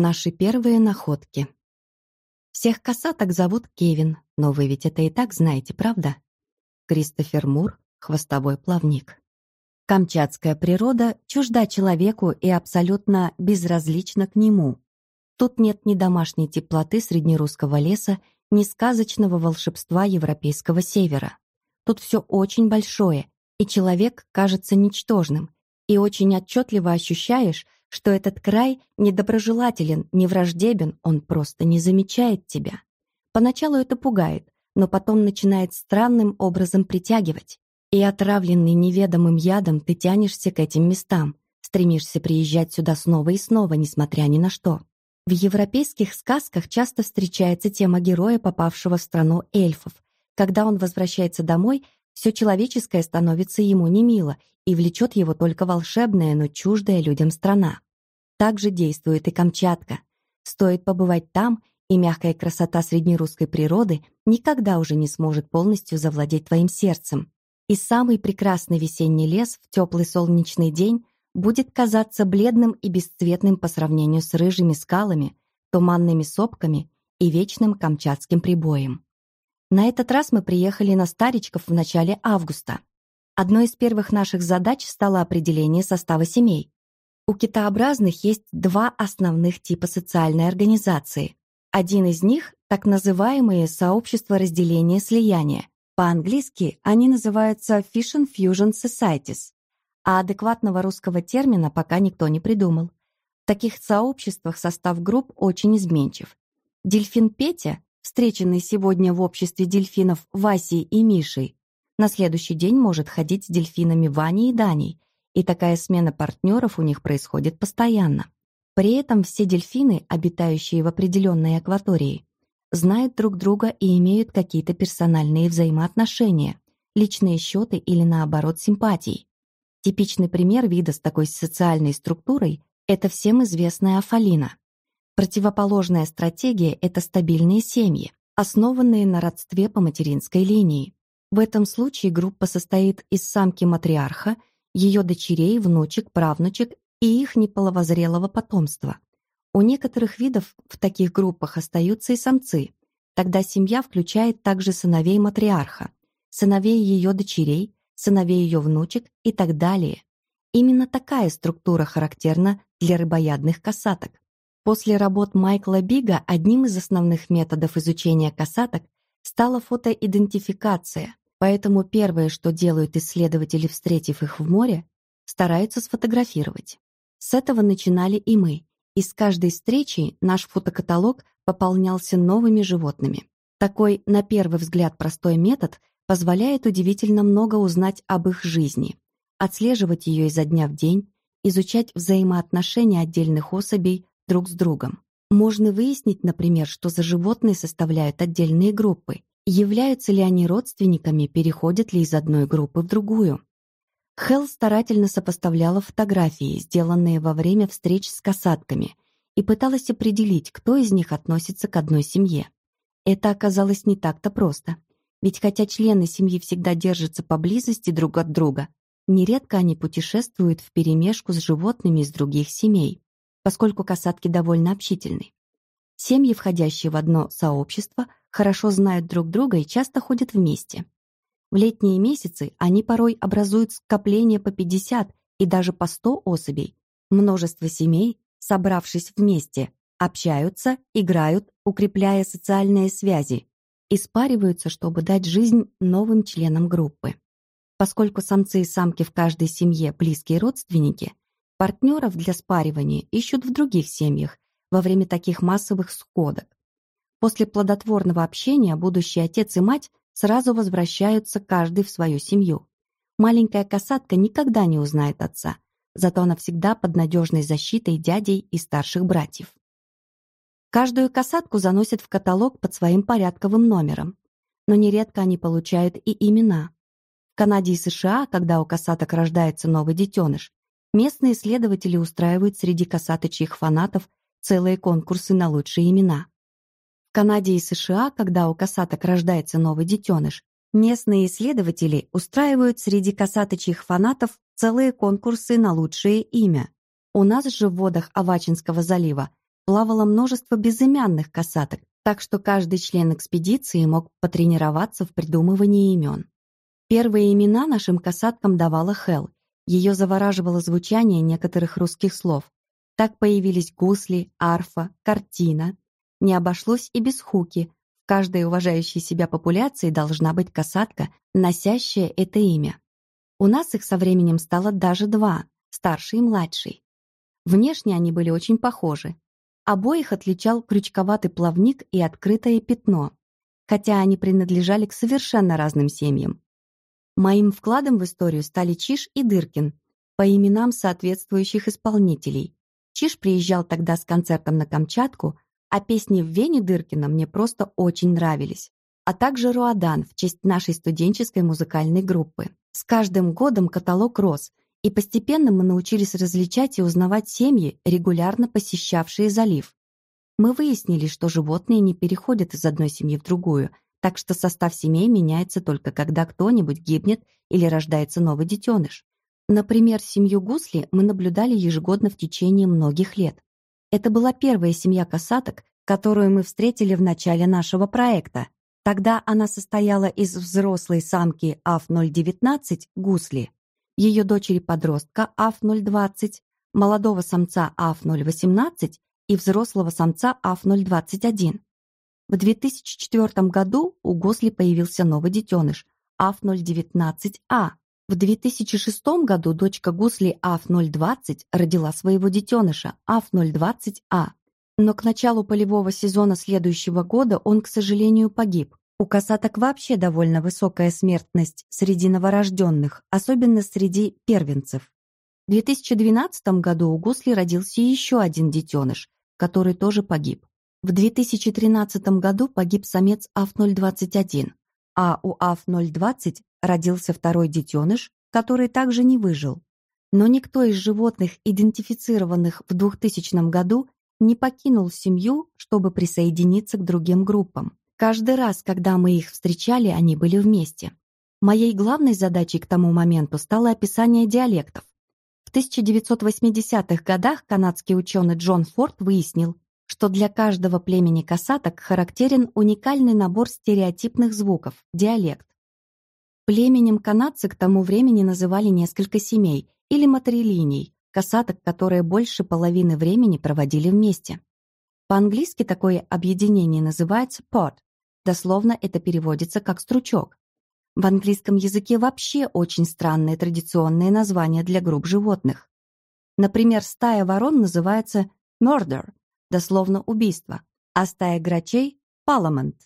Наши первые находки. Всех косаток зовут Кевин, но вы ведь это и так знаете, правда? Кристофер Мур, хвостовой плавник. Камчатская природа чужда человеку и абсолютно безразлична к нему. Тут нет ни домашней теплоты среднерусского леса, ни сказочного волшебства европейского севера. Тут все очень большое, и человек кажется ничтожным, и очень отчетливо ощущаешь, что этот край недоброжелателен, не враждебен, он просто не замечает тебя. Поначалу это пугает, но потом начинает странным образом притягивать. И отравленный неведомым ядом ты тянешься к этим местам, стремишься приезжать сюда снова и снова, несмотря ни на что. В европейских сказках часто встречается тема героя, попавшего в страну эльфов. Когда он возвращается домой, все человеческое становится ему немило, и влечет его только волшебная, но чуждая людям страна. Так же действует и Камчатка. Стоит побывать там, и мягкая красота среднерусской природы никогда уже не сможет полностью завладеть твоим сердцем. И самый прекрасный весенний лес в теплый солнечный день будет казаться бледным и бесцветным по сравнению с рыжими скалами, туманными сопками и вечным камчатским прибоем. На этот раз мы приехали на Старичков в начале августа. Одной из первых наших задач стало определение состава семей. У китообразных есть два основных типа социальной организации. Один из них — так называемые сообщества разделения слияния. По-английски они называются Fission Fusion Societies, а адекватного русского термина пока никто не придумал. В таких сообществах состав групп очень изменчив. Дельфин Петя, встреченный сегодня в обществе дельфинов Васей и Мишей, на следующий день может ходить с дельфинами Ваней и Даней, и такая смена партнеров у них происходит постоянно. При этом все дельфины, обитающие в определенной акватории, знают друг друга и имеют какие-то персональные взаимоотношения, личные счеты или, наоборот, симпатии. Типичный пример вида с такой социальной структурой – это всем известная афалина. Противоположная стратегия – это стабильные семьи, основанные на родстве по материнской линии. В этом случае группа состоит из самки-матриарха, ее дочерей, внучек, правнучек и их неполовозрелого потомства. У некоторых видов в таких группах остаются и самцы. Тогда семья включает также сыновей матриарха, сыновей ее дочерей, сыновей ее внучек и так далее. Именно такая структура характерна для рыбоядных касаток. После работ Майкла Бига одним из основных методов изучения касаток стала фотоидентификация, поэтому первое, что делают исследователи, встретив их в море, стараются сфотографировать. С этого начинали и мы, и с каждой встречи наш фотокаталог пополнялся новыми животными. Такой, на первый взгляд, простой метод позволяет удивительно много узнать об их жизни, отслеживать ее изо дня в день, изучать взаимоотношения отдельных особей друг с другом. Можно выяснить, например, что за животные составляют отдельные группы, являются ли они родственниками, переходят ли из одной группы в другую. Хелл старательно сопоставляла фотографии, сделанные во время встреч с касатками, и пыталась определить, кто из них относится к одной семье. Это оказалось не так-то просто. Ведь хотя члены семьи всегда держатся поблизости друг от друга, нередко они путешествуют вперемешку с животными из других семей поскольку касатки довольно общительны. Семьи, входящие в одно сообщество, хорошо знают друг друга и часто ходят вместе. В летние месяцы они порой образуют скопления по 50 и даже по 100 особей. Множество семей, собравшись вместе, общаются, играют, укрепляя социальные связи, и спариваются, чтобы дать жизнь новым членам группы. Поскольку самцы и самки в каждой семье близкие родственники, Партнеров для спаривания ищут в других семьях во время таких массовых сходок. После плодотворного общения будущий отец и мать сразу возвращаются каждый в свою семью. Маленькая касатка никогда не узнает отца, зато она всегда под надежной защитой дядей и старших братьев. Каждую касатку заносят в каталог под своим порядковым номером, но нередко они получают и имена. В Канаде и США, когда у касаток рождается новый детеныш, Местные исследователи устраивают среди косаточьих фанатов целые конкурсы на лучшие имена. В Канаде и США, когда у косаток рождается новый детеныш, местные исследователи устраивают среди косаточьих фанатов целые конкурсы на лучшее имя. У нас же в водах Авачинского залива плавало множество безымянных касаток, так что каждый член экспедиции мог потренироваться в придумывании имен. Первые имена нашим касаткам давала Хел. Ее завораживало звучание некоторых русских слов. Так появились гусли, арфа, картина. Не обошлось и без хуки. В каждой уважающей себя популяции должна быть касатка, носящая это имя. У нас их со временем стало даже два, старший и младший. Внешне они были очень похожи. Обоих отличал крючковатый плавник и открытое пятно, хотя они принадлежали к совершенно разным семьям. Моим вкладом в историю стали Чиш и Дыркин, по именам соответствующих исполнителей. Чиш приезжал тогда с концертом на Камчатку, а песни в Вене Дыркина мне просто очень нравились. А также Руадан в честь нашей студенческой музыкальной группы. С каждым годом каталог рос, и постепенно мы научились различать и узнавать семьи, регулярно посещавшие залив. Мы выяснили, что животные не переходят из одной семьи в другую – так что состав семей меняется только когда кто-нибудь гибнет или рождается новый детеныш. Например, семью Гусли мы наблюдали ежегодно в течение многих лет. Это была первая семья касаток, которую мы встретили в начале нашего проекта. Тогда она состояла из взрослой самки АФ-019 Гусли, ее дочери-подростка АФ-020, молодого самца АФ-018 и взрослого самца АФ-021. В 2004 году у Госли появился новый детеныш АФ-019А. В 2006 году дочка Гусли АФ-020 родила своего детеныша АФ-020А. Но к началу полевого сезона следующего года он, к сожалению, погиб. У касаток вообще довольно высокая смертность среди новорожденных, особенно среди первенцев. В 2012 году у Гусли родился еще один детеныш, который тоже погиб. В 2013 году погиб самец АФ-021, а у АФ-020 родился второй детеныш, который также не выжил. Но никто из животных, идентифицированных в 2000 году, не покинул семью, чтобы присоединиться к другим группам. Каждый раз, когда мы их встречали, они были вместе. Моей главной задачей к тому моменту стало описание диалектов. В 1980-х годах канадский ученый Джон Форд выяснил, что для каждого племени касаток характерен уникальный набор стереотипных звуков – диалект. Племенем канадцы к тому времени называли несколько семей или матрилиний, касаток, которые больше половины времени проводили вместе. По-английски такое объединение называется pod, дословно это переводится как «стручок». В английском языке вообще очень странные традиционные названия для групп животных. Например, стая ворон называется murder, дословно убийство, а стая грачей — парламент.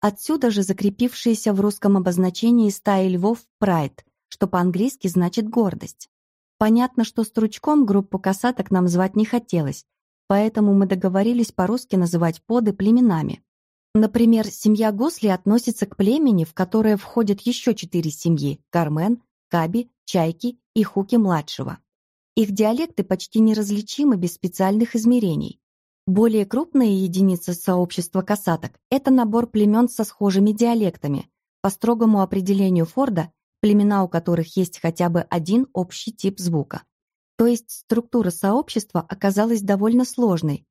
Отсюда же закрепившиеся в русском обозначении стаи львов прайд, что по-английски значит гордость. Понятно, что стручком группу касаток нам звать не хотелось, поэтому мы договорились по-русски называть поды племенами. Например, семья Госли относится к племени, в которое входят еще четыре семьи – Кармен, Каби, Чайки и Хуки-младшего. Их диалекты почти неразличимы без специальных измерений. Более крупная единица сообщества касаток – это набор племен со схожими диалектами. По строгому определению Форда, племена, у которых есть хотя бы один общий тип звука. То есть структура сообщества оказалась довольно сложной.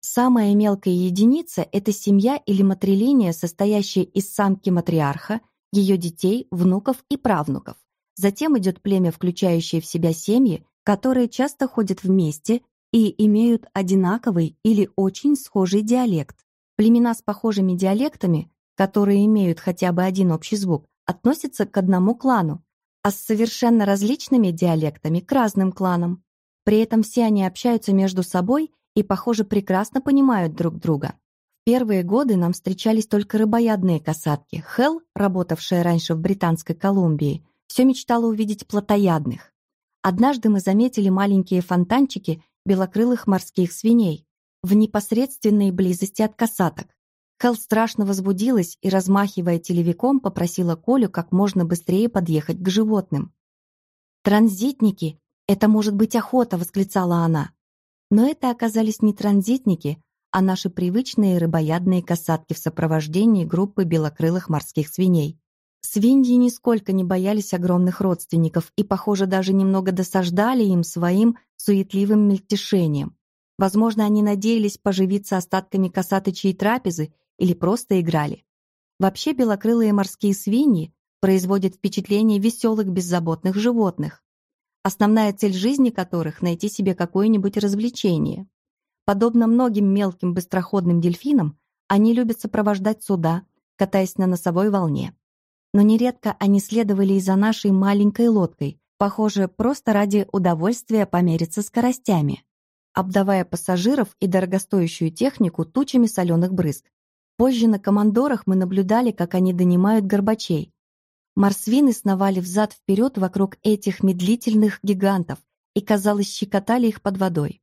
Самая мелкая единица – это семья или матрилиния, состоящая из самки-матриарха, ее детей, внуков и правнуков. Затем идет племя, включающее в себя семьи, которые часто ходят вместе и имеют одинаковый или очень схожий диалект. Племена с похожими диалектами, которые имеют хотя бы один общий звук, относятся к одному клану, а с совершенно различными диалектами к разным кланам. При этом все они общаются между собой и, похоже, прекрасно понимают друг друга. В первые годы нам встречались только рыбоядные касатки. Хелл, работавшая раньше в Британской Колумбии, все мечтала увидеть плотоядных. Однажды мы заметили маленькие фонтанчики белокрылых морских свиней в непосредственной близости от касаток. Хелл страшно возбудилась и, размахивая телевиком, попросила Колю как можно быстрее подъехать к животным. «Транзитники! Это может быть охота!» — восклицала она. Но это оказались не транзитники, а наши привычные рыбоядные касатки в сопровождении группы белокрылых морских свиней. Свиньи нисколько не боялись огромных родственников и, похоже, даже немного досаждали им своим суетливым мельтешением. Возможно, они надеялись поживиться остатками косаточьей трапезы или просто играли. Вообще белокрылые морские свиньи производят впечатление веселых беззаботных животных, основная цель жизни которых — найти себе какое-нибудь развлечение. Подобно многим мелким быстроходным дельфинам, они любят сопровождать суда, катаясь на носовой волне. Но нередко они следовали и за нашей маленькой лодкой, похоже, просто ради удовольствия помериться скоростями обдавая пассажиров и дорогостоящую технику тучами соленых брызг. Позже на командорах мы наблюдали, как они донимают горбачей. Марсвины сновали взад-вперед вокруг этих медлительных гигантов и, казалось, щекотали их под водой.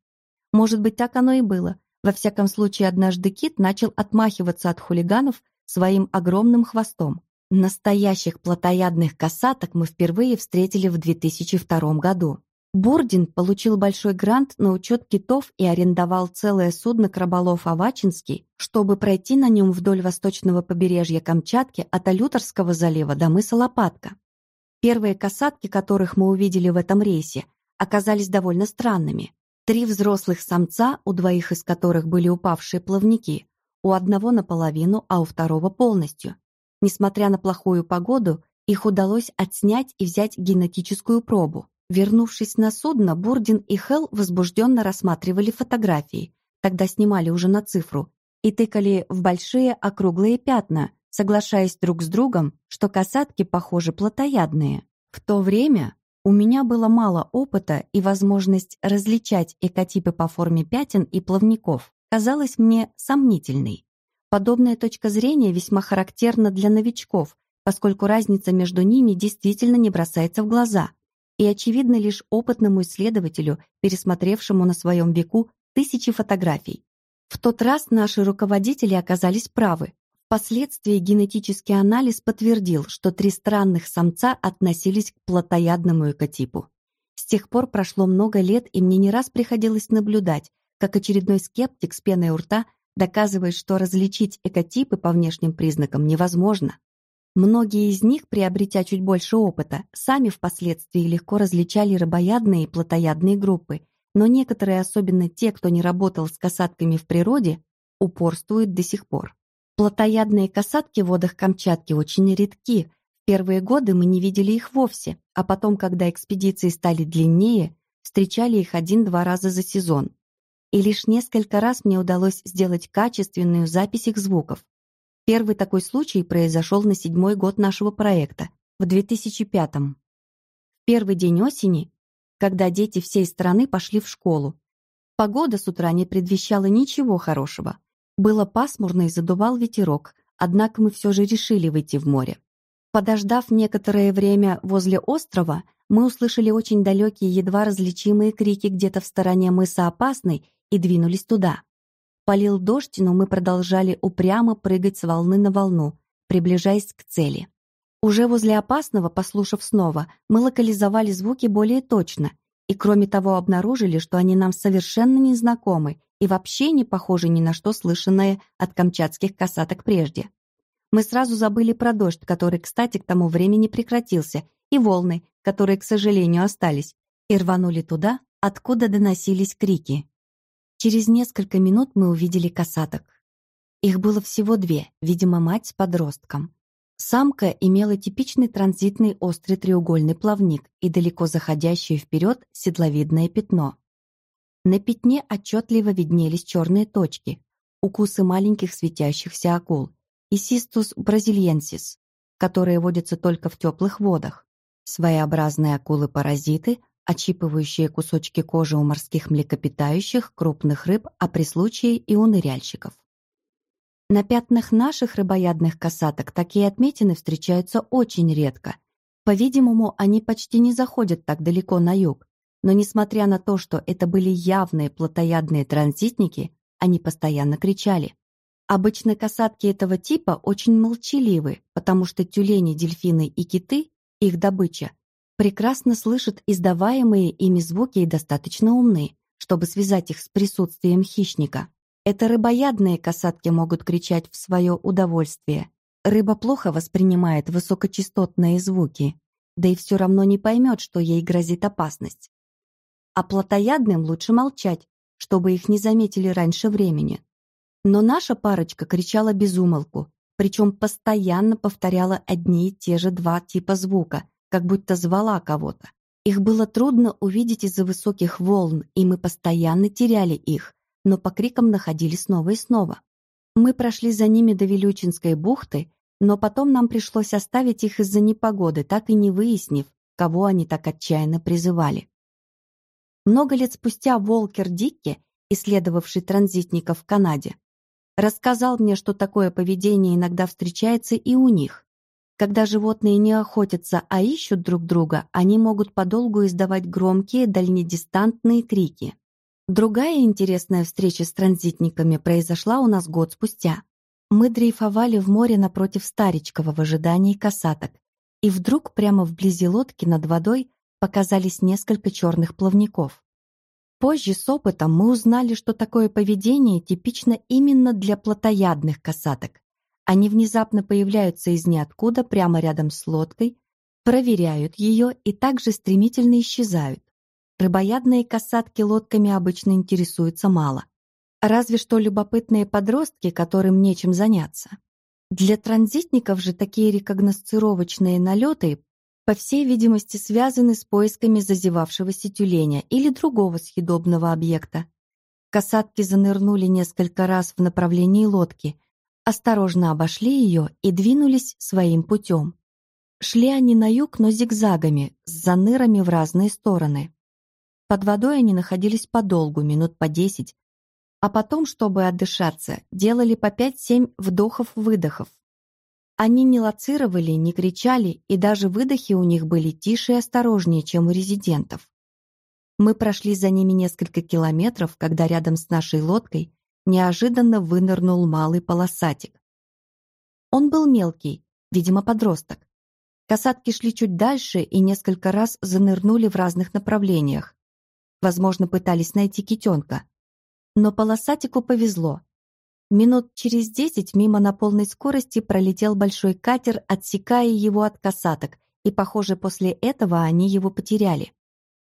Может быть, так оно и было. Во всяком случае, однажды Кит начал отмахиваться от хулиганов своим огромным хвостом. Настоящих плотоядных касаток мы впервые встретили в 2002 году. Бурдин получил большой грант на учет китов и арендовал целое судно краболов Авачинский, чтобы пройти на нем вдоль восточного побережья Камчатки от Алюторского залива до мыса Лопатка. Первые касатки, которых мы увидели в этом рейсе, оказались довольно странными. Три взрослых самца, у двоих из которых были упавшие плавники, у одного наполовину, а у второго полностью. Несмотря на плохую погоду, их удалось отснять и взять генетическую пробу. Вернувшись на судно, Бурдин и Хелл возбужденно рассматривали фотографии, тогда снимали уже на цифру, и тыкали в большие округлые пятна, соглашаясь друг с другом, что касатки, похоже, плотоядные. В то время у меня было мало опыта, и возможность различать экотипы по форме пятен и плавников казалась мне сомнительной. Подобная точка зрения весьма характерна для новичков, поскольку разница между ними действительно не бросается в глаза – и очевидно лишь опытному исследователю, пересмотревшему на своем веку тысячи фотографий. В тот раз наши руководители оказались правы. Впоследствии генетический анализ подтвердил, что три странных самца относились к плотоядному экотипу. С тех пор прошло много лет, и мне не раз приходилось наблюдать, как очередной скептик с пеной у рта доказывает, что различить экотипы по внешним признакам невозможно. Многие из них, приобретя чуть больше опыта, сами впоследствии легко различали рыбоядные и плотоядные группы, но некоторые, особенно те, кто не работал с касатками в природе, упорствуют до сих пор. Плотоядные касатки в водах Камчатки очень редки. В первые годы мы не видели их вовсе, а потом, когда экспедиции стали длиннее, встречали их один-два раза за сезон. И лишь несколько раз мне удалось сделать качественную запись их звуков. Первый такой случай произошел на седьмой год нашего проекта, в 2005-м. Первый день осени, когда дети всей страны пошли в школу. Погода с утра не предвещала ничего хорошего. Было пасмурно и задувал ветерок, однако мы все же решили выйти в море. Подождав некоторое время возле острова, мы услышали очень далекие, едва различимые крики где-то в стороне мыса Опасной и двинулись туда. Полил дождь, но мы продолжали упрямо прыгать с волны на волну, приближаясь к цели. Уже возле опасного, послушав снова, мы локализовали звуки более точно и, кроме того, обнаружили, что они нам совершенно незнакомы и вообще не похожи ни на что слышанное от камчатских касаток прежде. Мы сразу забыли про дождь, который, кстати, к тому времени прекратился, и волны, которые, к сожалению, остались, и рванули туда, откуда доносились крики. Через несколько минут мы увидели касаток. Их было всего две, видимо, мать с подростком. Самка имела типичный транзитный острый треугольный плавник и далеко заходящее вперед седловидное пятно. На пятне отчетливо виднелись черные точки, укусы маленьких светящихся акул, и систус бразильенсис, которые водятся только в теплых водах. Своеобразные акулы-паразиты, отщипывающие кусочки кожи у морских млекопитающих, крупных рыб, а при случае и у ныряльщиков. На пятнах наших рыбоядных касаток такие отметины встречаются очень редко. По-видимому, они почти не заходят так далеко на юг, но несмотря на то, что это были явные плотоядные транзитники, они постоянно кричали. Обычно касатки этого типа очень молчаливы, потому что тюлени, дельфины и киты, их добыча, прекрасно слышат издаваемые ими звуки и достаточно умны, чтобы связать их с присутствием хищника. Это рыбоядные касатки могут кричать в свое удовольствие. Рыба плохо воспринимает высокочастотные звуки, да и все равно не поймет, что ей грозит опасность. А плотоядным лучше молчать, чтобы их не заметили раньше времени. Но наша парочка кричала без умолку, причем постоянно повторяла одни и те же два типа звука, как будто звала кого-то. Их было трудно увидеть из-за высоких волн, и мы постоянно теряли их, но по крикам находили снова и снова. Мы прошли за ними до Вилючинской бухты, но потом нам пришлось оставить их из-за непогоды, так и не выяснив, кого они так отчаянно призывали. Много лет спустя Волкер Дикки, исследовавший транзитников в Канаде, рассказал мне, что такое поведение иногда встречается и у них. Когда животные не охотятся, а ищут друг друга, они могут подолгу издавать громкие дальнедистантные крики. Другая интересная встреча с транзитниками произошла у нас год спустя. Мы дрейфовали в море напротив Старичкова в ожидании касаток, и вдруг прямо вблизи лодки над водой показались несколько черных плавников. Позже с опытом мы узнали, что такое поведение типично именно для плотоядных касаток. Они внезапно появляются из ниоткуда прямо рядом с лодкой, проверяют ее и также стремительно исчезают. Рыбоядные касатки лодками обычно интересуются мало. Разве что любопытные подростки, которым нечем заняться. Для транзитников же такие рекогносцировочные налеты, по всей видимости, связаны с поисками зазевавшегося тюленя или другого съедобного объекта. Касатки занырнули несколько раз в направлении лодки, осторожно обошли ее и двинулись своим путем. Шли они на юг, но зигзагами, с занырами в разные стороны. Под водой они находились подолгу, минут по десять, а потом, чтобы отдышаться, делали по пять-семь вдохов-выдохов. Они не лоцировали, не кричали, и даже выдохи у них были тише и осторожнее, чем у резидентов. Мы прошли за ними несколько километров, когда рядом с нашей лодкой неожиданно вынырнул малый полосатик. Он был мелкий, видимо, подросток. Касатки шли чуть дальше и несколько раз занырнули в разных направлениях. Возможно, пытались найти китенка. Но полосатику повезло. Минут через десять мимо на полной скорости пролетел большой катер, отсекая его от касаток, и, похоже, после этого они его потеряли.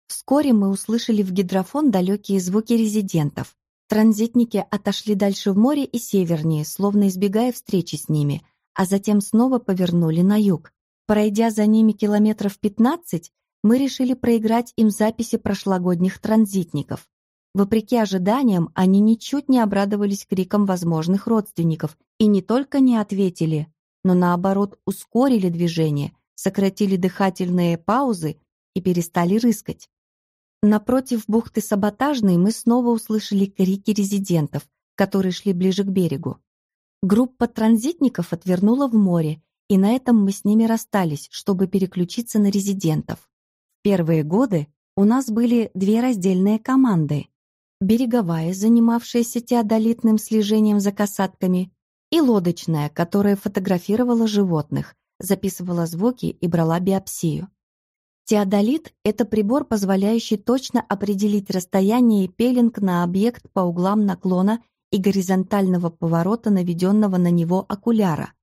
Вскоре мы услышали в гидрофон далекие звуки резидентов. Транзитники отошли дальше в море и севернее, словно избегая встречи с ними, а затем снова повернули на юг. Пройдя за ними километров 15, мы решили проиграть им записи прошлогодних транзитников. Вопреки ожиданиям, они ничуть не обрадовались крикам возможных родственников и не только не ответили, но наоборот ускорили движение, сократили дыхательные паузы и перестали рыскать. Напротив бухты Саботажной мы снова услышали крики резидентов, которые шли ближе к берегу. Группа транзитников отвернула в море, и на этом мы с ними расстались, чтобы переключиться на резидентов. В первые годы у нас были две раздельные команды береговая, занимавшаяся теодолитным слежением за касатками, и лодочная, которая фотографировала животных, записывала звуки и брала биопсию. Теодолит — это прибор, позволяющий точно определить расстояние и пеленг на объект по углам наклона и горизонтального поворота наведенного на него окуляра.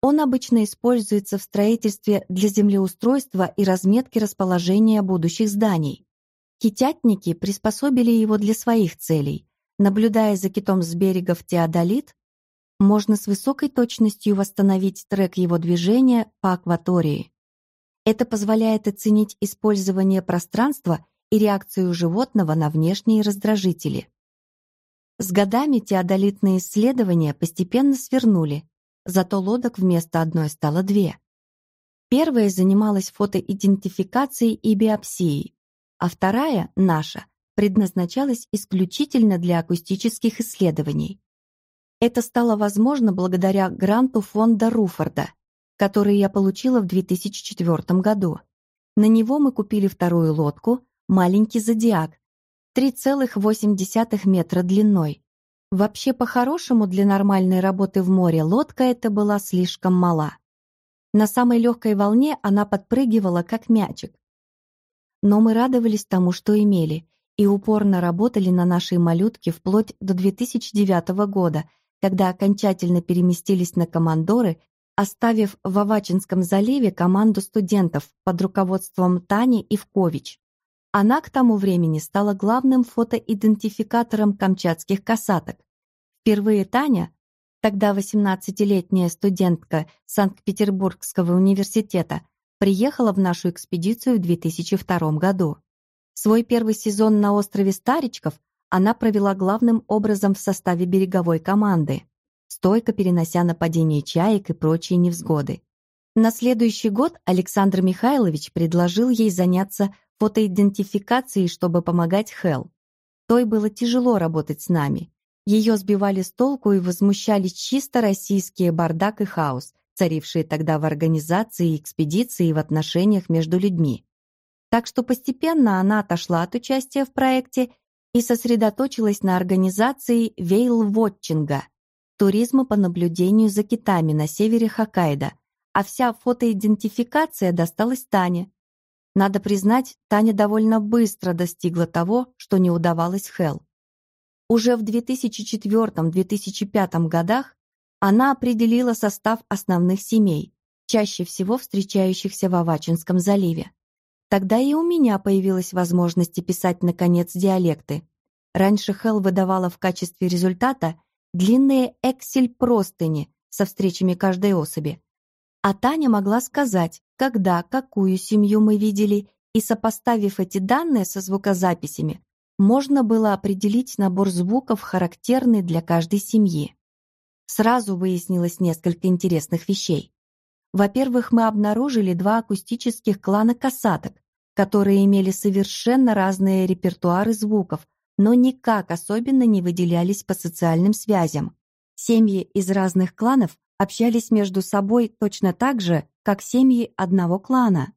Он обычно используется в строительстве для землеустройства и разметки расположения будущих зданий. Китятники приспособили его для своих целей. Наблюдая за китом с берега в теодолит, можно с высокой точностью восстановить трек его движения по акватории. Это позволяет оценить использование пространства и реакцию животного на внешние раздражители. С годами теодолитные исследования постепенно свернули, зато лодок вместо одной стало две. Первая занималась фотоидентификацией и биопсией, а вторая, наша, предназначалась исключительно для акустических исследований. Это стало возможно благодаря гранту фонда Руфорда, который я получила в 2004 году. На него мы купили вторую лодку, маленький «Зодиак», 3,8 метра длиной. Вообще, по-хорошему, для нормальной работы в море лодка эта была слишком мала. На самой легкой волне она подпрыгивала, как мячик, но мы радовались тому, что имели, и упорно работали на нашей малютке вплоть до 2009 года, когда окончательно переместились на Командоры, оставив в Авачинском заливе команду студентов под руководством Тани Ивкович. Она к тому времени стала главным фотоидентификатором камчатских касаток. Впервые Таня, тогда 18-летняя студентка Санкт-Петербургского университета, приехала в нашу экспедицию в 2002 году. Свой первый сезон на острове Старичков она провела главным образом в составе береговой команды, стойко перенося нападения чаек и прочие невзгоды. На следующий год Александр Михайлович предложил ей заняться фотоидентификацией, чтобы помогать Хелл. Той было тяжело работать с нами. Ее сбивали с толку и возмущали чисто российские бардак и хаос, царившие тогда в организации экспедиции и в отношениях между людьми. Так что постепенно она отошла от участия в проекте и сосредоточилась на организации вейл-вотчинга, туризма по наблюдению за китами на севере Хоккайдо, а вся фотоидентификация досталась Тане. Надо признать, Таня довольно быстро достигла того, что не удавалось Хелл. Уже в 2004-2005 годах она определила состав основных семей, чаще всего встречающихся в Авачинском заливе. Тогда и у меня появилась возможность писать, наконец, диалекты. Раньше Хелл выдавала в качестве результата длинные Excel-простыни со встречами каждой особи, а Таня могла сказать, когда, какую семью мы видели, и сопоставив эти данные со звукозаписями, можно было определить набор звуков, характерный для каждой семьи. Сразу выяснилось несколько интересных вещей. Во-первых, мы обнаружили два акустических клана касаток, которые имели совершенно разные репертуары звуков, но никак особенно не выделялись по социальным связям. Семьи из разных кланов общались между собой точно так же, как семьи одного клана.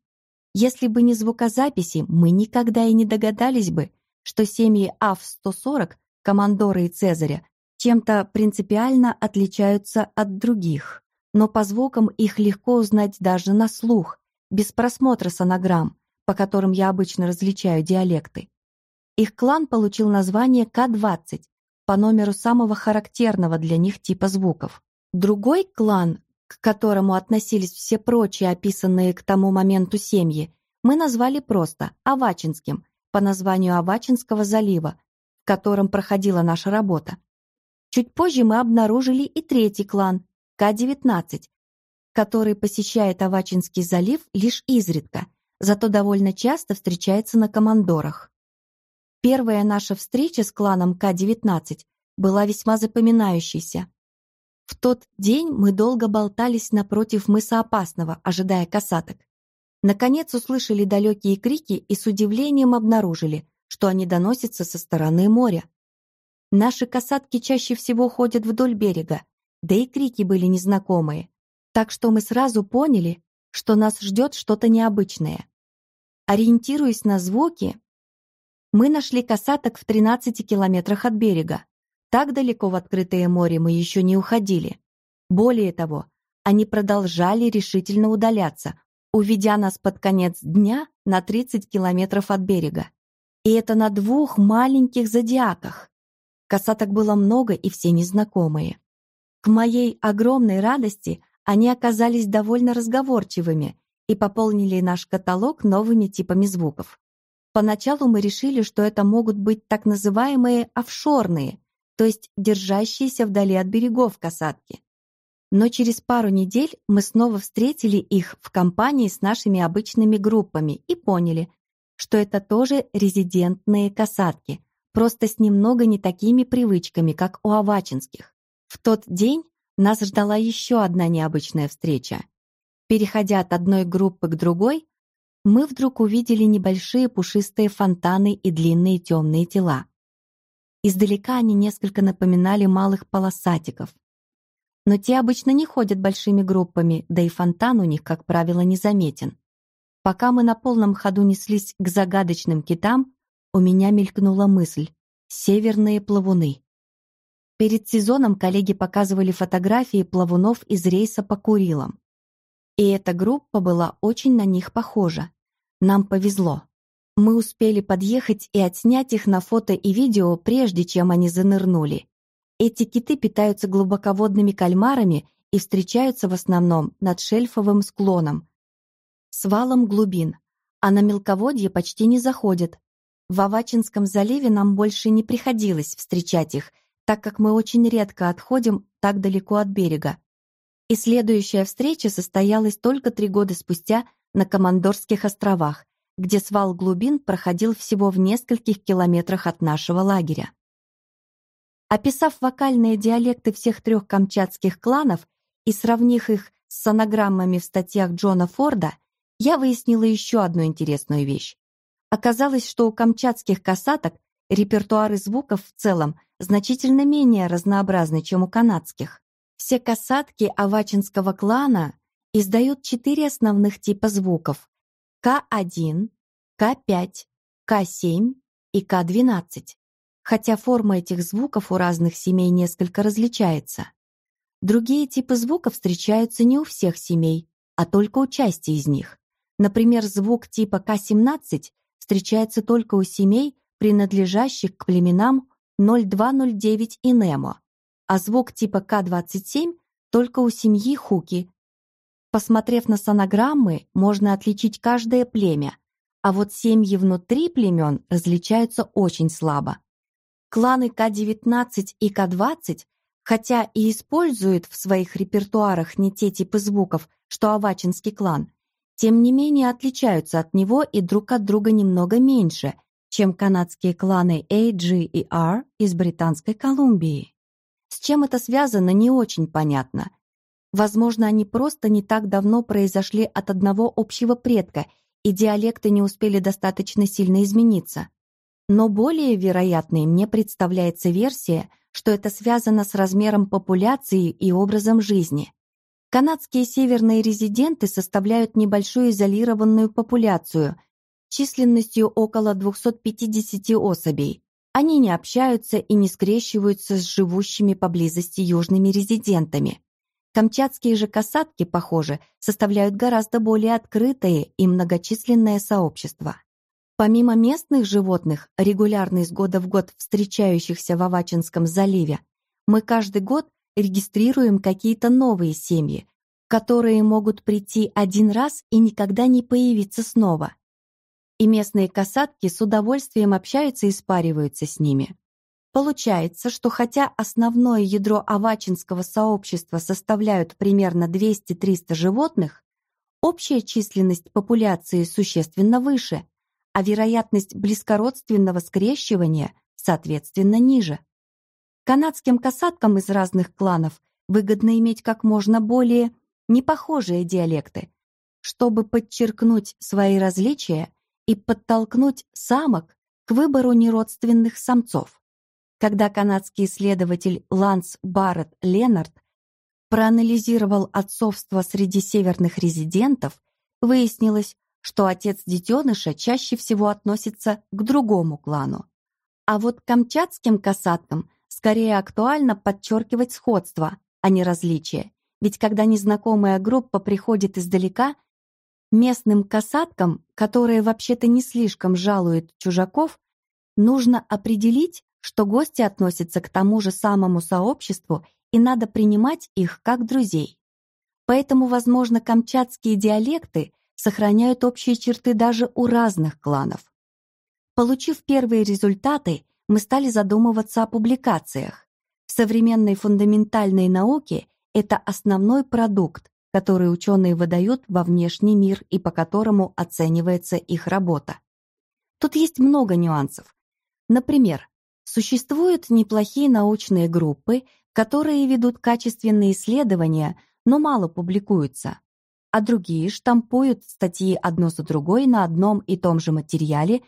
Если бы не звукозаписи, мы никогда и не догадались бы, что семьи АВ-140, Командора и Цезаря, чем-то принципиально отличаются от других. Но по звукам их легко узнать даже на слух, без просмотра сонограмм, по которым я обычно различаю диалекты. Их клан получил название К-20 по номеру самого характерного для них типа звуков. Другой клан, к которому относились все прочие описанные к тому моменту семьи, мы назвали просто Авачинским, по названию Авачинского залива, в котором проходила наша работа. Чуть позже мы обнаружили и третий клан, К-19, который посещает Авачинский залив лишь изредка, зато довольно часто встречается на командорах. Первая наша встреча с кланом К-19 была весьма запоминающейся. В тот день мы долго болтались напротив мыса Опасного, ожидая касаток. Наконец услышали далекие крики и с удивлением обнаружили, что они доносятся со стороны моря. Наши касатки чаще всего ходят вдоль берега, да и крики были незнакомые, так что мы сразу поняли, что нас ждет что-то необычное. Ориентируясь на звуки, мы нашли касаток в 13 километрах от берега. Так далеко в открытое море мы еще не уходили. Более того, они продолжали решительно удаляться, уведя нас под конец дня на 30 километров от берега. И это на двух маленьких зодиаках. Касаток было много и все незнакомые. К моей огромной радости они оказались довольно разговорчивыми и пополнили наш каталог новыми типами звуков. Поначалу мы решили, что это могут быть так называемые офшорные, то есть держащиеся вдали от берегов касатки. Но через пару недель мы снова встретили их в компании с нашими обычными группами и поняли, что это тоже резидентные касатки, просто с немного не такими привычками, как у авачинских. В тот день нас ждала еще одна необычная встреча. Переходя от одной группы к другой, мы вдруг увидели небольшие пушистые фонтаны и длинные темные тела. Издалека они несколько напоминали малых полосатиков. Но те обычно не ходят большими группами, да и фонтан у них, как правило, незаметен. Пока мы на полном ходу неслись к загадочным китам, у меня мелькнула мысль «Северные плавуны». Перед сезоном коллеги показывали фотографии плавунов из рейса по Курилам. И эта группа была очень на них похожа. Нам повезло. Мы успели подъехать и отснять их на фото и видео, прежде чем они занырнули. Эти киты питаются глубоководными кальмарами и встречаются в основном над шельфовым склоном, с валом глубин, а на мелководье почти не заходят, В Авачинском заливе нам больше не приходилось встречать их, так как мы очень редко отходим так далеко от берега. И следующая встреча состоялась только три года спустя на Командорских островах, где свал глубин проходил всего в нескольких километрах от нашего лагеря. Описав вокальные диалекты всех трех камчатских кланов и сравнив их с сонограммами в статьях Джона Форда, я выяснила еще одну интересную вещь. Оказалось, что у камчатских касаток репертуары звуков в целом значительно менее разнообразны, чем у канадских. Все касатки авачинского клана издают четыре основных типа звуков – К1, К5, К7 и К12, хотя форма этих звуков у разных семей несколько различается. Другие типы звуков встречаются не у всех семей, а только у части из них. Например, звук типа К17 встречается только у семей, принадлежащих к племенам 0209 и Немо, а звук типа К27 только у семьи Хуки. Посмотрев на сонограммы, можно отличить каждое племя, а вот семьи внутри племен различаются очень слабо. Кланы К19 и К20, хотя и используют в своих репертуарах не те типы звуков, что авачинский клан, тем не менее отличаются от него и друг от друга немного меньше, чем канадские кланы A, G и R из Британской Колумбии. Чем это связано, не очень понятно. Возможно, они просто не так давно произошли от одного общего предка, и диалекты не успели достаточно сильно измениться. Но более вероятной мне представляется версия, что это связано с размером популяции и образом жизни. Канадские северные резиденты составляют небольшую изолированную популяцию численностью около 250 особей. Они не общаются и не скрещиваются с живущими поблизости южными резидентами. Камчатские же касатки, похоже, составляют гораздо более открытое и многочисленное сообщество. Помимо местных животных, регулярно из года в год встречающихся в Авачинском заливе, мы каждый год регистрируем какие-то новые семьи, которые могут прийти один раз и никогда не появиться снова. И местные касатки с удовольствием общаются и спариваются с ними. Получается, что хотя основное ядро авачинского сообщества составляют примерно 200-300 животных, общая численность популяции существенно выше, а вероятность близкородственного скрещивания, соответственно, ниже. Канадским касаткам из разных кланов выгодно иметь как можно более непохожие диалекты, чтобы подчеркнуть свои различия и подтолкнуть самок к выбору неродственных самцов. Когда канадский исследователь Ланс Барретт Ленард проанализировал отцовство среди северных резидентов, выяснилось, что отец детеныша чаще всего относится к другому клану. А вот камчатским касаткам скорее актуально подчеркивать сходство, а не различия. Ведь когда незнакомая группа приходит издалека, местным касаткам, которые вообще-то не слишком жалуют чужаков, нужно определить, что гости относятся к тому же самому сообществу и надо принимать их как друзей. Поэтому, возможно, камчатские диалекты сохраняют общие черты даже у разных кланов. Получив первые результаты, мы стали задумываться о публикациях. В современной фундаментальной науке это основной продукт, который ученые выдают во внешний мир и по которому оценивается их работа. Тут есть много нюансов. Например, существуют неплохие научные группы, которые ведут качественные исследования, но мало публикуются, а другие штампуют статьи одно за другой на одном и том же материале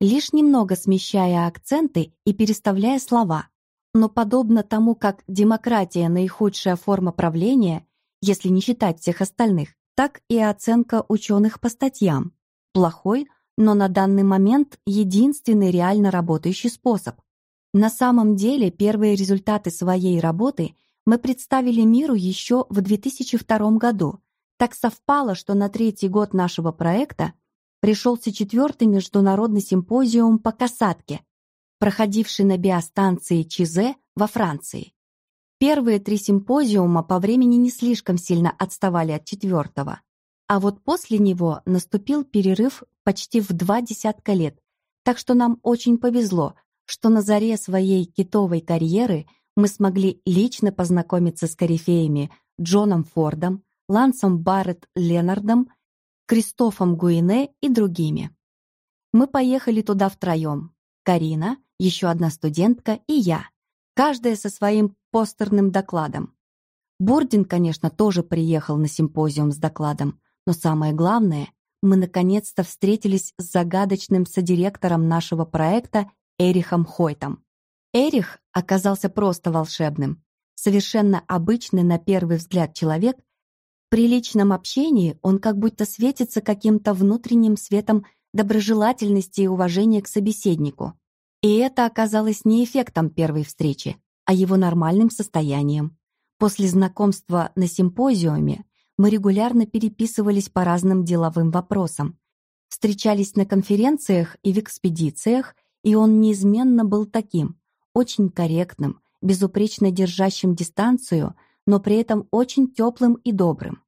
лишь немного смещая акценты и переставляя слова. Но подобно тому, как демократия – наихудшая форма правления, если не считать всех остальных, так и оценка ученых по статьям. Плохой, но на данный момент единственный реально работающий способ. На самом деле первые результаты своей работы мы представили миру еще в 2002 году. Так совпало, что на третий год нашего проекта – пришелся четвертый международный симпозиум по касатке, проходивший на биостанции Чизе во Франции. Первые три симпозиума по времени не слишком сильно отставали от четвертого, а вот после него наступил перерыв почти в два десятка лет, Так что нам очень повезло, что на заре своей китовой карьеры мы смогли лично познакомиться с корифеями Джоном Фордом, Лансом Барретт Ленардом, Кристофом Гуине и другими. Мы поехали туда втроем. Карина, еще одна студентка и я, каждая со своим постерным докладом. Бурдин, конечно, тоже приехал на симпозиум с докладом, но самое главное, мы наконец-то встретились с загадочным содиректором нашего проекта Эрихом Хойтом. Эрих оказался просто волшебным. Совершенно обычный на первый взгляд человек, при личном общении он как будто светится каким-то внутренним светом доброжелательности и уважения к собеседнику. И это оказалось не эффектом первой встречи, а его нормальным состоянием. После знакомства на симпозиуме мы регулярно переписывались по разным деловым вопросам, встречались на конференциях и в экспедициях, и он неизменно был таким, очень корректным, безупречно держащим дистанцию, но при этом очень теплым и добрым.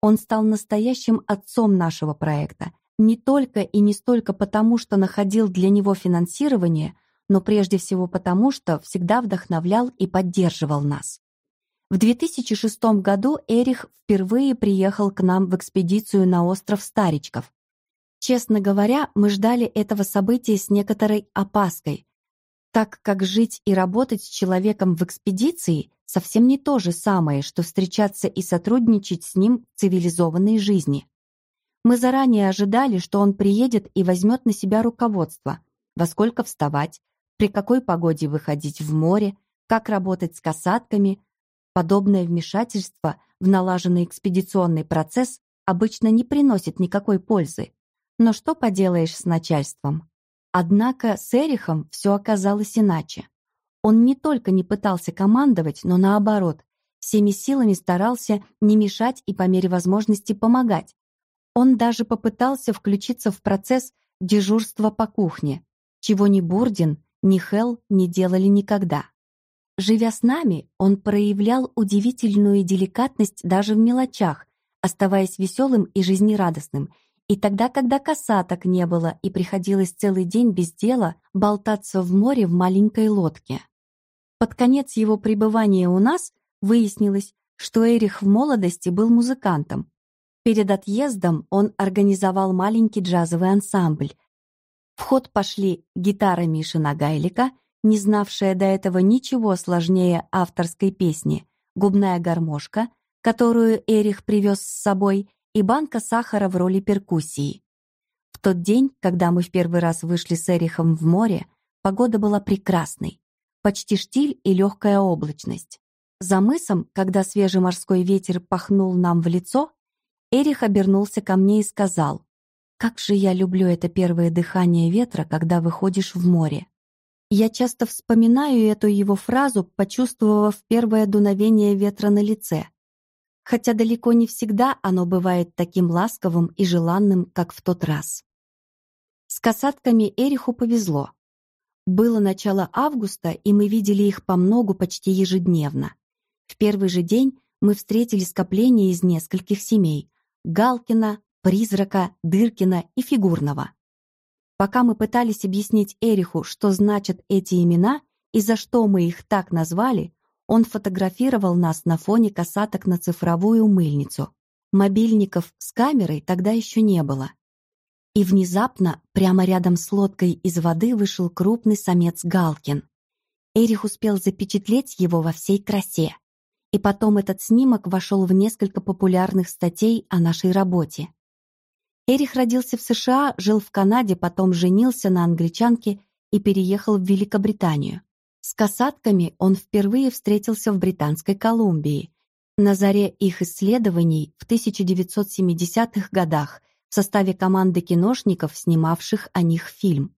Он стал настоящим отцом нашего проекта, не только и не столько потому, что находил для него финансирование, но прежде всего потому, что всегда вдохновлял и поддерживал нас. В 2006 году Эрих впервые приехал к нам в экспедицию на остров Старичков. Честно говоря, мы ждали этого события с некоторой опаской, так как жить и работать с человеком в экспедиции совсем не то же самое, что встречаться и сотрудничать с ним в цивилизованной жизни. Мы заранее ожидали, что он приедет и возьмет на себя руководство, во сколько вставать, при какой погоде выходить в море, как работать с касатками, Подобное вмешательство в налаженный экспедиционный процесс обычно не приносит никакой пользы. Но что поделаешь с начальством? Однако с Эрихом все оказалось иначе. Он не только не пытался командовать, но наоборот, всеми силами старался не мешать и по мере возможности помогать. Он даже попытался включиться в процесс дежурства по кухне, чего ни Бурдин, ни Хелл не делали никогда. Живя с нами, он проявлял удивительную деликатность даже в мелочах, оставаясь веселым и жизнерадостным. И тогда, когда касаток не было и приходилось целый день без дела болтаться в море в маленькой лодке. Под конец его пребывания у нас выяснилось, что Эрих в молодости был музыкантом. Перед отъездом он организовал маленький джазовый ансамбль. В ход пошли гитара Миши Нагайлика — не знавшая до этого ничего сложнее авторской песни, губная гармошка, которую Эрих привез с собой, и банка сахара в роли перкуссии. В тот день, когда мы в первый раз вышли с Эрихом в море, погода была прекрасной. Почти штиль и легкая облачность. За мысом, когда свежий морской ветер пахнул нам в лицо, Эрих обернулся ко мне и сказал, «Как же я люблю это первое дыхание ветра, когда выходишь в море. Я часто вспоминаю эту его фразу, почувствовав первое дуновение ветра на лице. Хотя далеко не всегда оно бывает таким ласковым и желанным, как в тот раз. С касатками Эриху повезло. Было начало августа, и мы видели их по многу почти ежедневно. В первый же день мы встретили скопление из нескольких семей — Галкина, Призрака, Дыркина и Фигурного. Пока мы пытались объяснить Эриху, что значат эти имена и за что мы их так назвали, он фотографировал нас на фоне касаток на цифровую мыльницу. Мобильников с камерой тогда еще не было. И внезапно, прямо рядом с лодкой из воды вышел крупный самец Галкин. Эрих успел запечатлеть его во всей красе. И потом этот снимок вошел в несколько популярных статей о нашей работе. Эрих родился в США, жил в Канаде, потом женился на англичанке и переехал в Великобританию. С касатками он впервые встретился в Британской Колумбии. На заре их исследований в 1970-х годах в составе команды киношников, снимавших о них фильм.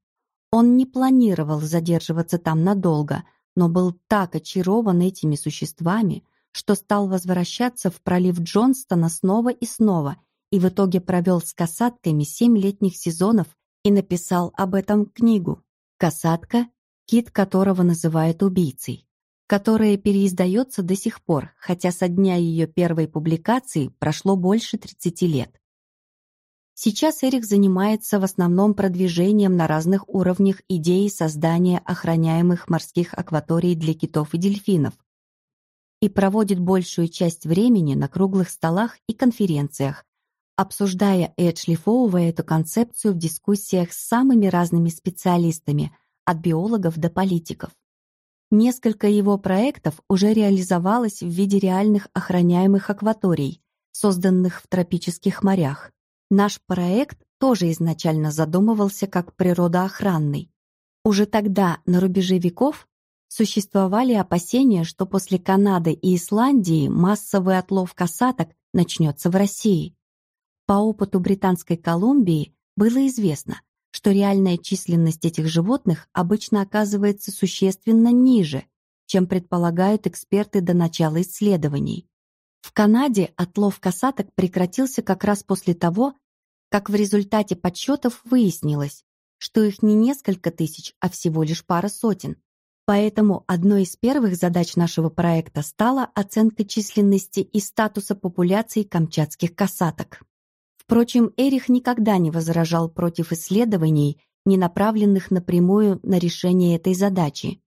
Он не планировал задерживаться там надолго, но был так очарован этими существами, что стал возвращаться в пролив Джонстона снова и снова – и в итоге провел с касатками семь летних сезонов и написал об этом книгу «Касатка. Кит, которого называют убийцей», которая переиздается до сих пор, хотя со дня ее первой публикации прошло больше 30 лет. Сейчас Эрих занимается в основном продвижением на разных уровнях идеи создания охраняемых морских акваторий для китов и дельфинов и проводит большую часть времени на круглых столах и конференциях, обсуждая и отшлифовывая эту концепцию в дискуссиях с самыми разными специалистами, от биологов до политиков. Несколько его проектов уже реализовалось в виде реальных охраняемых акваторий, созданных в тропических морях. Наш проект тоже изначально задумывался как природоохранный. Уже тогда, на рубеже веков, существовали опасения, что после Канады и Исландии массовый отлов касаток начнется в России. По опыту Британской Колумбии было известно, что реальная численность этих животных обычно оказывается существенно ниже, чем предполагают эксперты до начала исследований. В Канаде отлов касаток прекратился как раз после того, как в результате подсчетов выяснилось, что их не несколько тысяч, а всего лишь пара сотен. Поэтому одной из первых задач нашего проекта стала оценка численности и статуса популяции камчатских касаток. Впрочем, Эрих никогда не возражал против исследований, не направленных напрямую на решение этой задачи.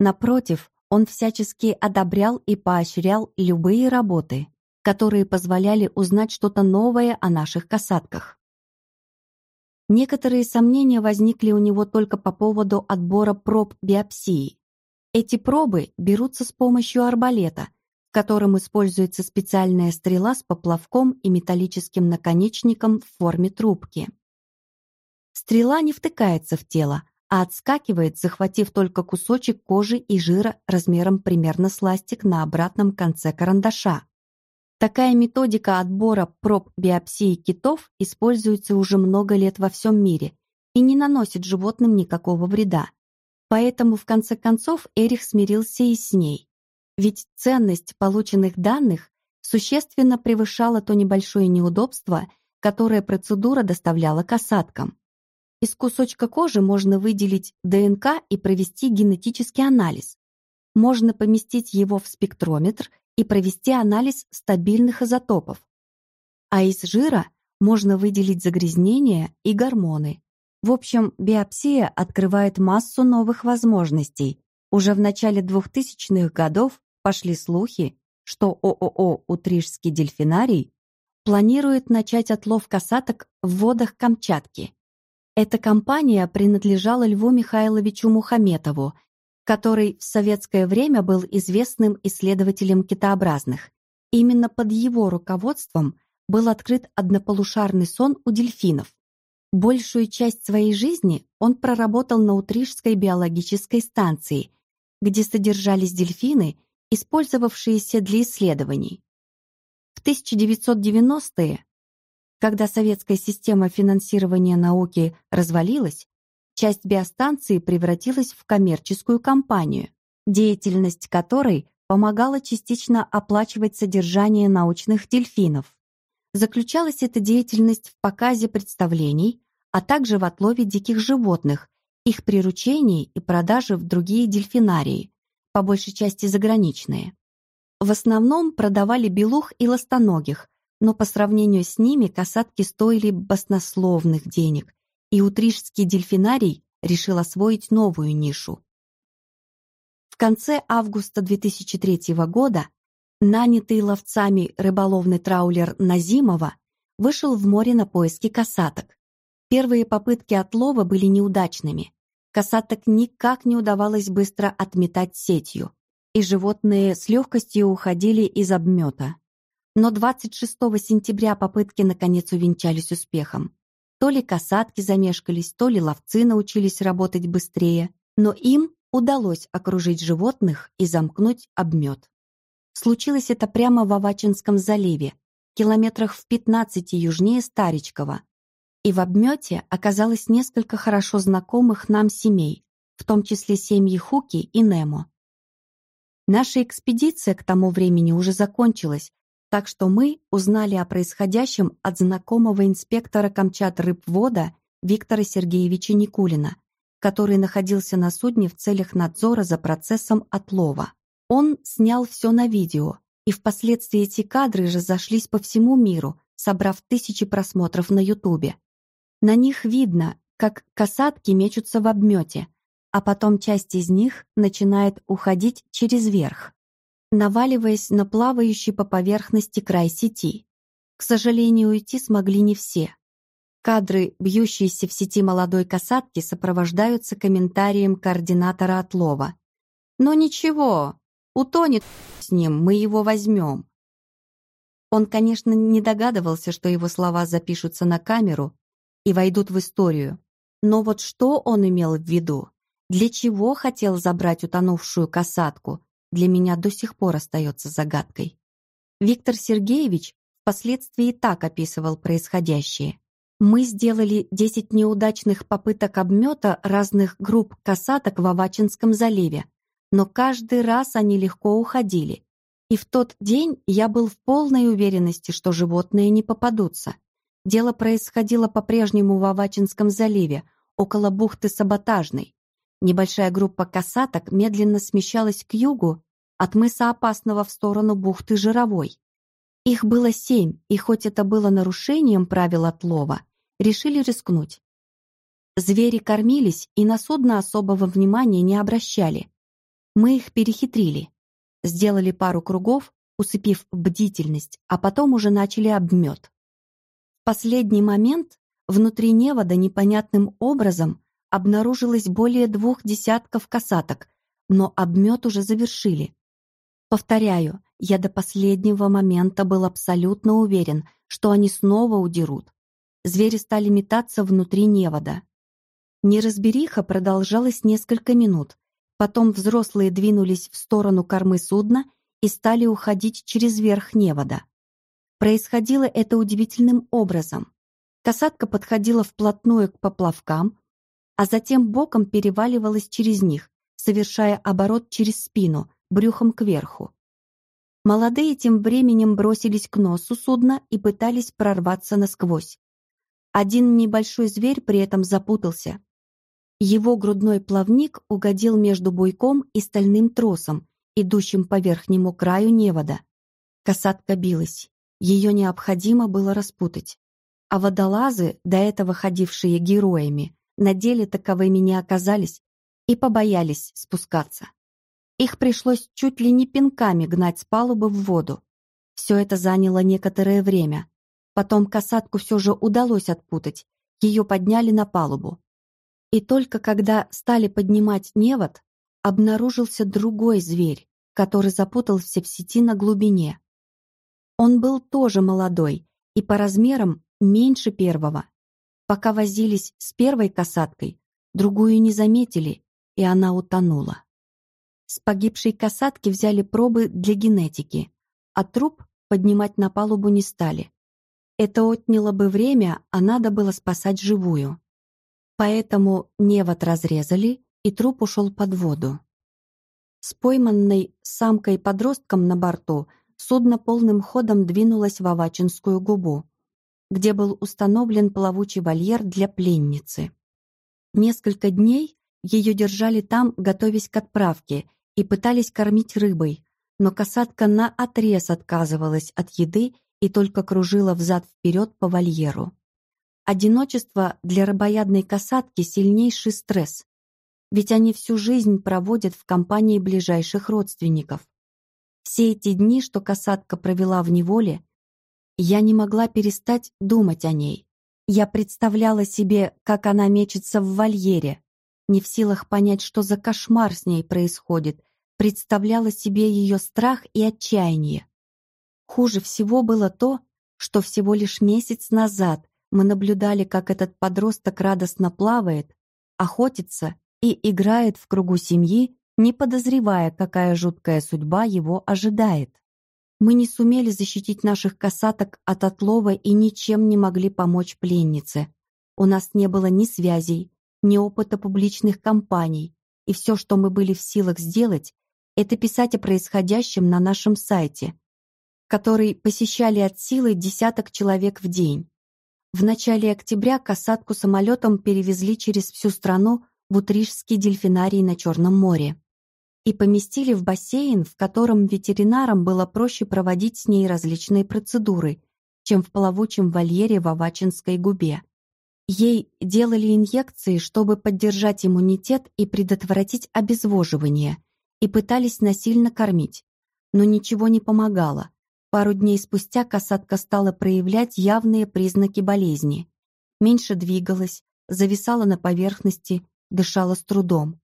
Напротив, он всячески одобрял и поощрял любые работы, которые позволяли узнать что-то новое о наших касатках. Некоторые сомнения возникли у него только по поводу отбора проб биопсии. Эти пробы берутся с помощью арбалета, которым используется специальная стрела с поплавком и металлическим наконечником в форме трубки. Стрела не втыкается в тело, а отскакивает, захватив только кусочек кожи и жира размером примерно с ластик на обратном конце карандаша. Такая методика отбора проб биопсии китов используется уже много лет во всем мире и не наносит животным никакого вреда. Поэтому, в конце концов, Эрих смирился и с ней. Ведь ценность полученных данных существенно превышала то небольшое неудобство, которое процедура доставляла касаткам. Из кусочка кожи можно выделить ДНК и провести генетический анализ. Можно поместить его в спектрометр и провести анализ стабильных изотопов. А из жира можно выделить загрязнения и гормоны. В общем, биопсия открывает массу новых возможностей. Уже в начале 2000-х годов Пошли слухи, что ООО «Утрижский дельфинарий» планирует начать отлов касаток в водах Камчатки. Эта компания принадлежала Льву Михайловичу Мухаметову, который в советское время был известным исследователем китообразных. Именно под его руководством был открыт однополушарный сон у дельфинов. Большую часть своей жизни он проработал на Утрижской биологической станции, где содержались дельфины использовавшиеся для исследований. В 1990-е, когда советская система финансирования науки развалилась, часть биостанции превратилась в коммерческую компанию, деятельность которой помогала частично оплачивать содержание научных дельфинов. Заключалась эта деятельность в показе представлений, а также в отлове диких животных, их приручении и продаже в другие дельфинарии, по большей части заграничные. В основном продавали белух и ластоногих, но по сравнению с ними касатки стоили баснословных денег, и утрижский дельфинарий решил освоить новую нишу. В конце августа 2003 года нанятый ловцами рыболовный траулер Назимова вышел в море на поиски касаток. Первые попытки отлова были неудачными. Касаток никак не удавалось быстро отметать сетью, и животные с легкостью уходили из обмета. Но 26 сентября попытки наконец увенчались успехом. То ли касатки замешкались, то ли ловцы научились работать быстрее, но им удалось окружить животных и замкнуть обмет. Случилось это прямо в Авачинском заливе, километрах в 15 южнее Старичкова, и в обмете оказалось несколько хорошо знакомых нам семей, в том числе семьи Хуки и Немо. Наша экспедиция к тому времени уже закончилась, так что мы узнали о происходящем от знакомого инспектора Камчат рыбвода Виктора Сергеевича Никулина, который находился на судне в целях надзора за процессом отлова. Он снял все на видео, и впоследствии эти кадры разошлись по всему миру, собрав тысячи просмотров на Ютубе. На них видно, как касатки мечутся в обмете, а потом часть из них начинает уходить через верх, наваливаясь на плавающий по поверхности край сети. К сожалению, уйти смогли не все. Кадры, бьющиеся в сети молодой касатки, сопровождаются комментарием координатора отлова. «Но ничего, утонет с ним, мы его возьмем». Он, конечно, не догадывался, что его слова запишутся на камеру и войдут в историю. Но вот что он имел в виду, для чего хотел забрать утонувшую касатку, для меня до сих пор остается загадкой. Виктор Сергеевич впоследствии так описывал происходящее. Мы сделали 10 неудачных попыток обмета разных групп касаток в Авачинском заливе, но каждый раз они легко уходили. И в тот день я был в полной уверенности, что животные не попадутся. Дело происходило по-прежнему в Авачинском заливе, около бухты Саботажной. Небольшая группа касаток медленно смещалась к югу от мыса Опасного в сторону бухты Жировой. Их было семь, и хоть это было нарушением правил отлова, решили рискнуть. Звери кормились и на судно особого внимания не обращали. Мы их перехитрили. Сделали пару кругов, усыпив бдительность, а потом уже начали обмет. Последний момент внутри невода непонятным образом обнаружилось более двух десятков касаток, но обмет уже завершили. Повторяю, я до последнего момента был абсолютно уверен, что они снова удерут. Звери стали метаться внутри невода. Неразбериха продолжалась несколько минут. Потом взрослые двинулись в сторону кормы судна и стали уходить через верх невода. Происходило это удивительным образом. Касатка подходила вплотную к поплавкам, а затем боком переваливалась через них, совершая оборот через спину, брюхом кверху. Молодые тем временем бросились к носу судна и пытались прорваться насквозь. Один небольшой зверь при этом запутался. Его грудной плавник угодил между буйком и стальным тросом, идущим по верхнему краю невода. Касатка билась. Ее необходимо было распутать. А водолазы, до этого ходившие героями, на деле таковыми не оказались и побоялись спускаться. Их пришлось чуть ли не пинками гнать с палубы в воду. Все это заняло некоторое время. Потом касатку все же удалось отпутать. Ее подняли на палубу. И только когда стали поднимать невод, обнаружился другой зверь, который запутался в сети на глубине. Он был тоже молодой и по размерам меньше первого. Пока возились с первой касаткой, другую не заметили, и она утонула. С погибшей касатки взяли пробы для генетики, а труп поднимать на палубу не стали. Это отняло бы время, а надо было спасать живую. Поэтому невод разрезали, и труп ушел под воду. С пойманной самкой-подростком на борту судно полным ходом двинулось в Авачинскую губу, где был установлен плавучий вольер для пленницы. Несколько дней ее держали там, готовясь к отправке, и пытались кормить рыбой, но касатка наотрез отказывалась от еды и только кружила взад-вперед по вольеру. Одиночество для рыбоядной касатки – сильнейший стресс, ведь они всю жизнь проводят в компании ближайших родственников. Все эти дни, что касатка провела в неволе, я не могла перестать думать о ней. Я представляла себе, как она мечется в вольере, не в силах понять, что за кошмар с ней происходит, представляла себе ее страх и отчаяние. Хуже всего было то, что всего лишь месяц назад мы наблюдали, как этот подросток радостно плавает, охотится и играет в кругу семьи, не подозревая, какая жуткая судьба его ожидает. Мы не сумели защитить наших касаток от отлова и ничем не могли помочь пленнице. У нас не было ни связей, ни опыта публичных кампаний, и все, что мы были в силах сделать, это писать о происходящем на нашем сайте, который посещали от силы десяток человек в день. В начале октября касатку самолетом перевезли через всю страну в Утрижский дельфинарий на Черном море и поместили в бассейн, в котором ветеринарам было проще проводить с ней различные процедуры, чем в плавучем вольере в Авачинской губе. Ей делали инъекции, чтобы поддержать иммунитет и предотвратить обезвоживание, и пытались насильно кормить. Но ничего не помогало. Пару дней спустя касатка стала проявлять явные признаки болезни. Меньше двигалась, зависала на поверхности, дышала с трудом.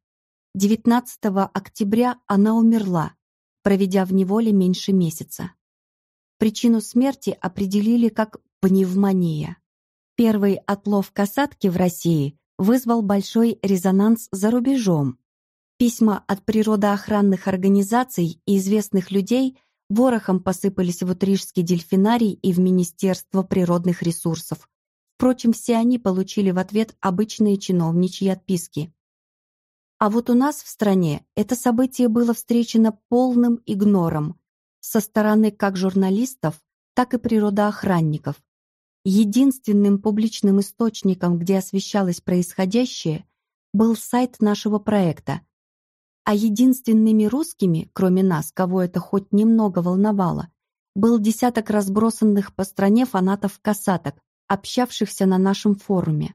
19 октября она умерла, проведя в неволе меньше месяца. Причину смерти определили как пневмония. Первый отлов касатки в России вызвал большой резонанс за рубежом. Письма от природоохранных организаций и известных людей ворохом посыпались в Утрижский дельфинарий и в Министерство природных ресурсов. Впрочем, все они получили в ответ обычные чиновничьи отписки. А вот у нас в стране это событие было встречено полным игнором со стороны как журналистов, так и природоохранников, Единственным публичным источником, где освещалось происходящее, был сайт нашего проекта. А единственными русскими, кроме нас, кого это хоть немного волновало, был десяток разбросанных по стране фанатов-касаток, общавшихся на нашем форуме.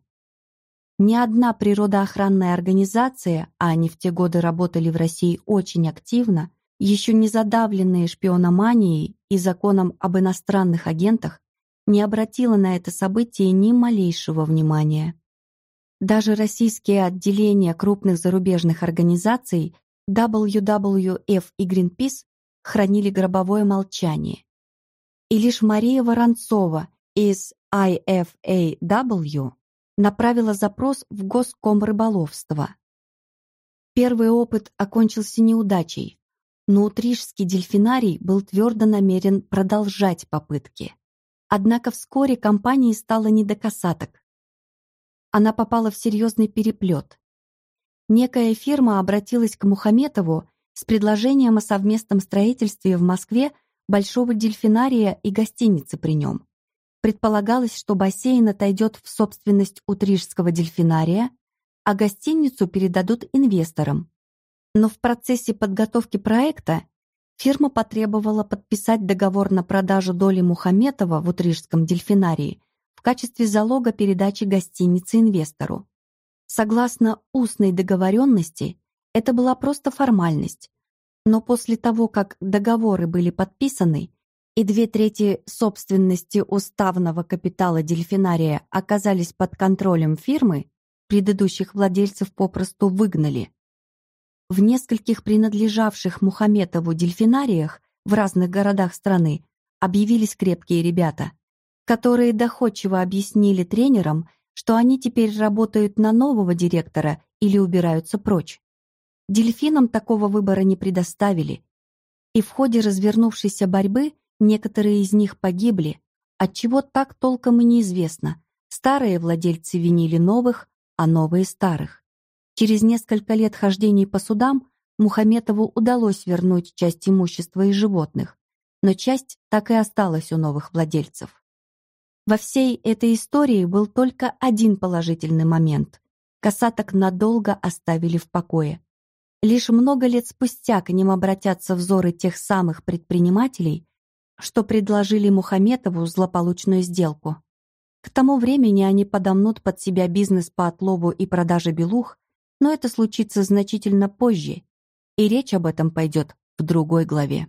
Ни одна природоохранная организация, а они в те годы работали в России очень активно, еще не задавленные шпиономанией и законом об иностранных агентах, не обратила на это событие ни малейшего внимания. Даже российские отделения крупных зарубежных организаций WWF и Greenpeace хранили гробовое молчание. И лишь Мария Воронцова из IFAW направила запрос в Госкомрыболовство. Первый опыт окончился неудачей, но Утрижский дельфинарий был твердо намерен продолжать попытки. Однако вскоре компании стало не до касаток. Она попала в серьезный переплет. Некая фирма обратилась к Мухаметову с предложением о совместном строительстве в Москве большого дельфинария и гостиницы при нем. Предполагалось, что бассейн отойдет в собственность Утрижского дельфинария, а гостиницу передадут инвесторам. Но в процессе подготовки проекта Фирма потребовала подписать договор на продажу доли Мухаметова в Утрижском дельфинарии в качестве залога передачи гостиницы инвестору. Согласно устной договоренности, это была просто формальность. Но после того, как договоры были подписаны и две трети собственности уставного капитала дельфинария оказались под контролем фирмы, предыдущих владельцев попросту выгнали. В нескольких принадлежавших Мухаметову дельфинариях в разных городах страны объявились крепкие ребята, которые доходчиво объяснили тренерам, что они теперь работают на нового директора или убираются прочь. Дельфинам такого выбора не предоставили, и в ходе развернувшейся борьбы некоторые из них погибли, отчего так толком и неизвестно. Старые владельцы винили новых, а новые старых. Через несколько лет хождений по судам Мухаметову удалось вернуть часть имущества и животных, но часть так и осталась у новых владельцев. Во всей этой истории был только один положительный момент. Касаток надолго оставили в покое. Лишь много лет спустя к ним обратятся взоры тех самых предпринимателей, что предложили Мухаметову злополучную сделку. К тому времени они подомнут под себя бизнес по отлову и продаже белух, но это случится значительно позже, и речь об этом пойдет в другой главе.